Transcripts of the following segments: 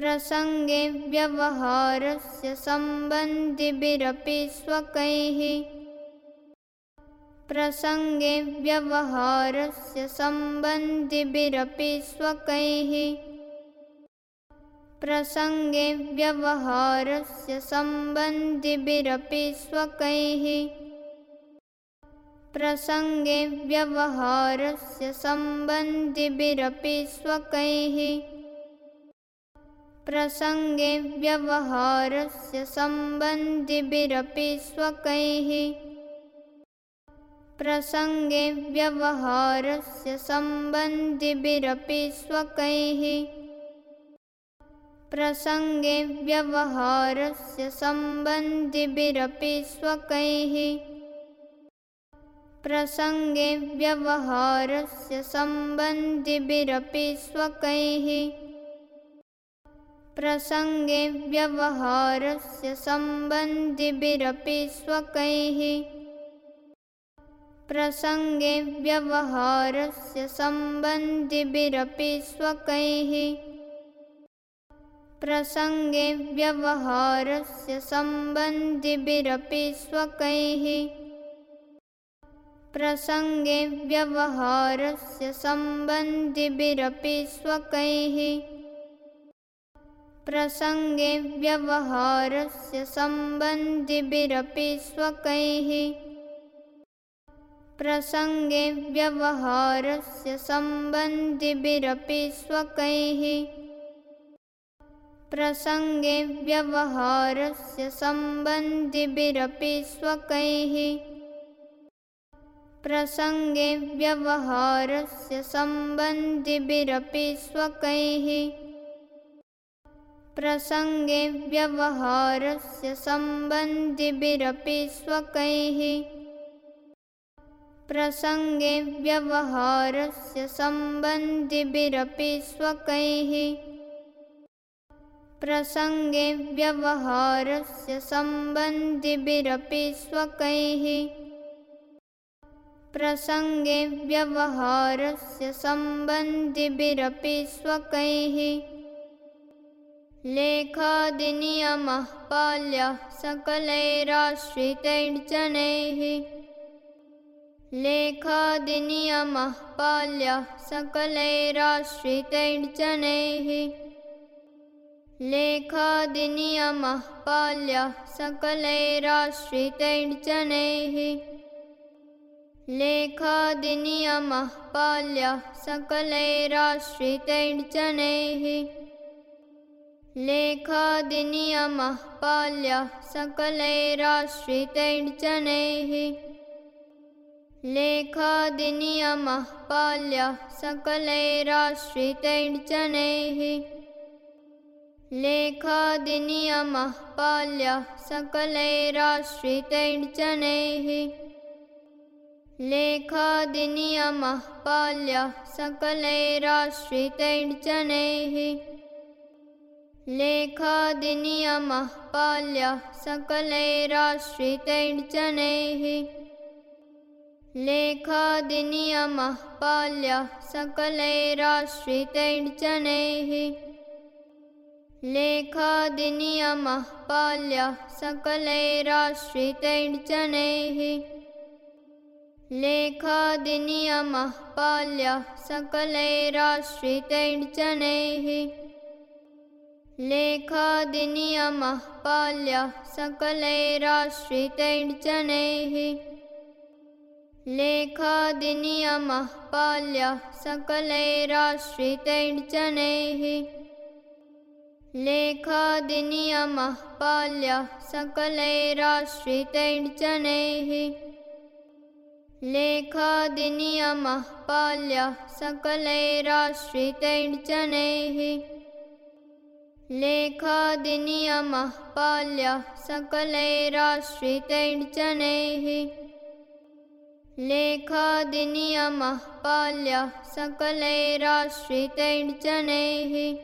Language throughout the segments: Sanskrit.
प्रसङ्गे व्यवहारस्य सम्बन्धिभिरपि स्वकैः। प्रसङ्गे व्यवहारस्य सम्बन्धिभिरपि स्वकैः। प्रसङ्गे व्यवहारस्य सम्बन्धिभिरपि स्वकैः। प्रसङ्गे व्यवहारस्य सम्बन्धिभिरपि स्वकैः प्रसङ्गे व्यवहारस्य सम्बन्धिभिरपि स्वकैः। प्रसङ्गे व्यवहारस्य सम्बन्धिभिरपि स्वकैः। प्रसङ्गे व्यवहारस्य सम्बन्धिभिरपि स्वकैः। प्रसङ्गे व्यवहारस्य सम्बन्धिभिरपि स्वकैः प्रसङ्गे व्यवहारस्य सम्बन्धिभिरपि स्वकैः। प्रसङ्गे व्यवहारस्य सम्बन्धिभिरपि स्वकैः। प्रसङ्गे व्यवहारस्य सम्बन्धिभिरपि स्वकैः। प्रसङ्गे व्यवहारस्य सम्बन्धिभिरपि स्वकैः प्रसङ्गे व्यवहारस्य सम्बन्धिभिरपि स्वकैः। प्रसङ्गे व्यवहारस्य सम्बन्धिभिरपि स्वकैः। प्रसङ्गे व्यवहारस्य सम्बन्धिभिरपि स्वकैः। प्रसङ्गे व्यवहारस्य सम्बन्धिभिरपि स्वकैः प्रसङ्गे व्यवहारस्य सम्बन्धिभिरपि स्वकैः। प्रसङ्गे व्यवहारस्य सम्बन्धिभिरपि स्वकैः। प्रसङ्गे व्यवहारस्य सम्बन्धिभिरपि स्वकैः। प्रसङ्गे व्यवहारस्य सम्बन्धिभिरपि स्वकैः लेखादिनियमः पाल्यः सकलैराश्रितैर्जनैः। लेखादिनियमः पाल्यः सकलैराश्रितैर्जनैः। लेखादिनियमः पाल्यः सकलैराश्रितैर्जनैः। लेखादिनियमः पाल्यः सकलैराश्रितैर्जनैः लेखादिनियमः पाल्यः सकलैराश्रितैर्जनैः। लेखादिनियमः पाल्यः सकलैराश्रितैर्जनैः। लेखादिनियमः पाल्यः सकलैराश्रितैर्जनैः। लेखादिनियमः पाल्यः सकलैराश्रितैर्जनैः लेखादिनियमः पाल्यः सकलैराश्रितैर्जनैः। लेखादिनियमः पाल्यः सकलैराश्रितैर्जनैः। लेखादिनियमः पाल्यः सकलैराश्रितैर्जनैः। लेखादिनियमः पाल्यः सकलैराश्रितैर्जनैः लेखादिनियमः पाल्यः सकलैराश्रितैर्जनैः। लेखादिनियमः पाल्यः सकलैराश्रितैर्जनैः। लेखादिनियमः पाल्यः सकलैराश्रितैर्जनैः। लेखादिनियमः पाल्यः सकलैराश्रितैर्जनैः लेखादिनियमः पाल्यः सकलैराश्रितैर्जनैः। लेखादिनियमः पाल्यः सकलैराश्रितैर्जनैः।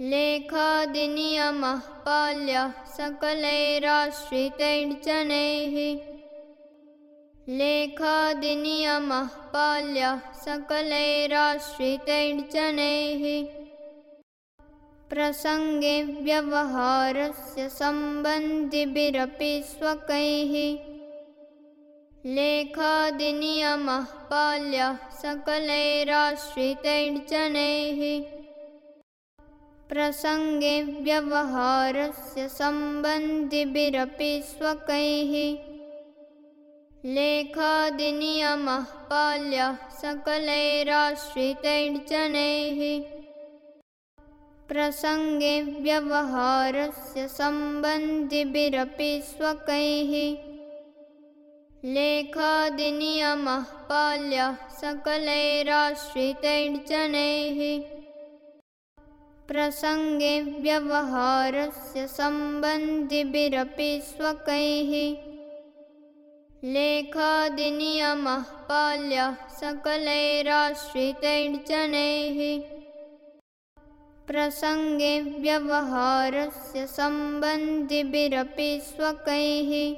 लेखादिनियमः पाल्यः सकलैराश्रितैर्जनैः। लेखादिनियमः पाल्यः सकलैराश्रितैर्जनैः प्रसङ्गे व्यवहारस्य सम्बन्धिभिरपि स्वकैः। लेखादिनियमः पाल्यः सकलैराश्रितैर्जनैः। प्रसङ्गे व्यवहारस्य सम्बन्धिभिरपि स्वकैः। लेखादिनियमः पाल्यः सकलैराश्रितैर्जनैः प्रसङ्गे व्यवहारस्य सम्बन्धिभिरपि स्वकैः। लेखादिनियमः पाल्यः सकलैराश्रितैर्जनैः। प्रसङ्गे व्यवहारस्य सम्बन्धिभिरपि स्वकैः। लेखादिनियमः पाल्यः सकलैराश्रितैर्जनैः प्रसङ्गे व्यवहारस्य सम्बन्धिभिरपि स्वकैः।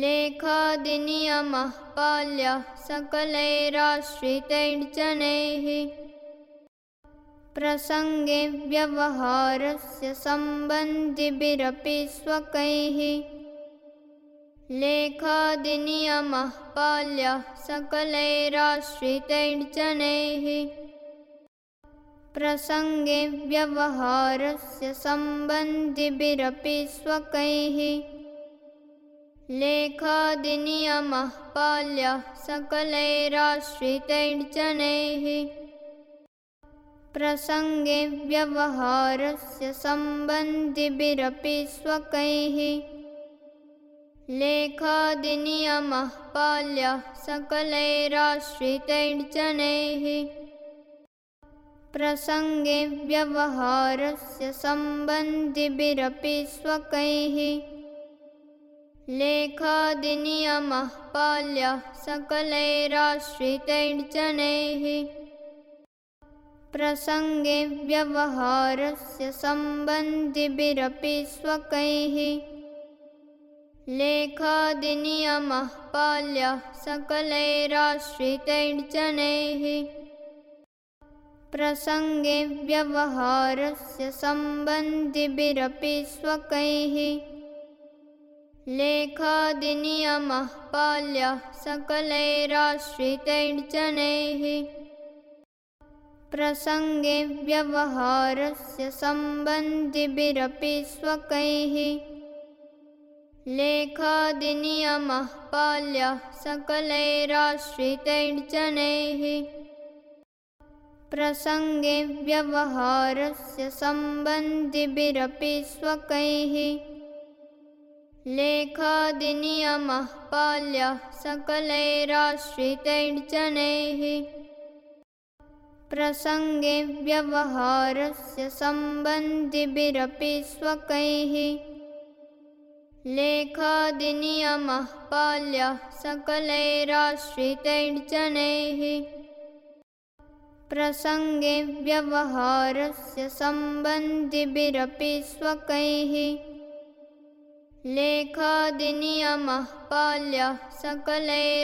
लेखादिनियमः पाल्यः सकलैराश्रितैर्जनैः। प्रसङ्गे व्यवहारस्य सम्बन्धिभिरपि स्वकैः। लेखादिनियमः पाल्यः सकलैराश्रितैर्जनैः प्रसङ्गे व्यवहारस्य सम्बन्धिभिरपि स्वकैः। लेखादिनियमः पाल्यः सकलैराश्रितैर्जनैः। प्रसङ्गे व्यवहारस्य सम्बन्धिभिरपि स्वकैः। लेखादिनियमः पाल्यः सकलैराश्रितैर्जनैः प्रसङ्गे व्यवहारस्य सम्बन्धिभिरपि स्वकैः। लेखादिनियमः पाल्यः सकलैराश्रितैर्जनैः। प्रसङ्गे व्यवहारस्य सम्बन्धिभिरपि स्वकैः। लेखादिनियमः पाल्यः सकलैराश्रितैर्जनैः प्रसङ्गे व्यवहारस्य सम्बन्धिभिरपि स्वकैः। लेखादिनियमः पाल्यः सकलैराश्रितैर्जनैः। प्रसङ्गे व्यवहारस्य सम्बन्धिभिरपि स्वकैः। लेखादिनियमः पाल्यः सकलैराश्रितैर्जनैः प्रसङ्गे व्यवहारस्य सम्बन्धिभिरपि स्वकैः। लेखादिनियमः पाल्यः सकलैराश्रितैर्जनैः। प्रसङ्गे व्यवहारस्य सम्बन्धिभिरपि स्वकैः। लेखादिनियमः, पाल्यः सकलैराश्रितैर्जनैः प्रसङ्गे व्यवहारस्य सम्बन्धिभिरपि स्वकैः। लेखादिनियमः पाल्यः सकलैराश्रितैर्जनैः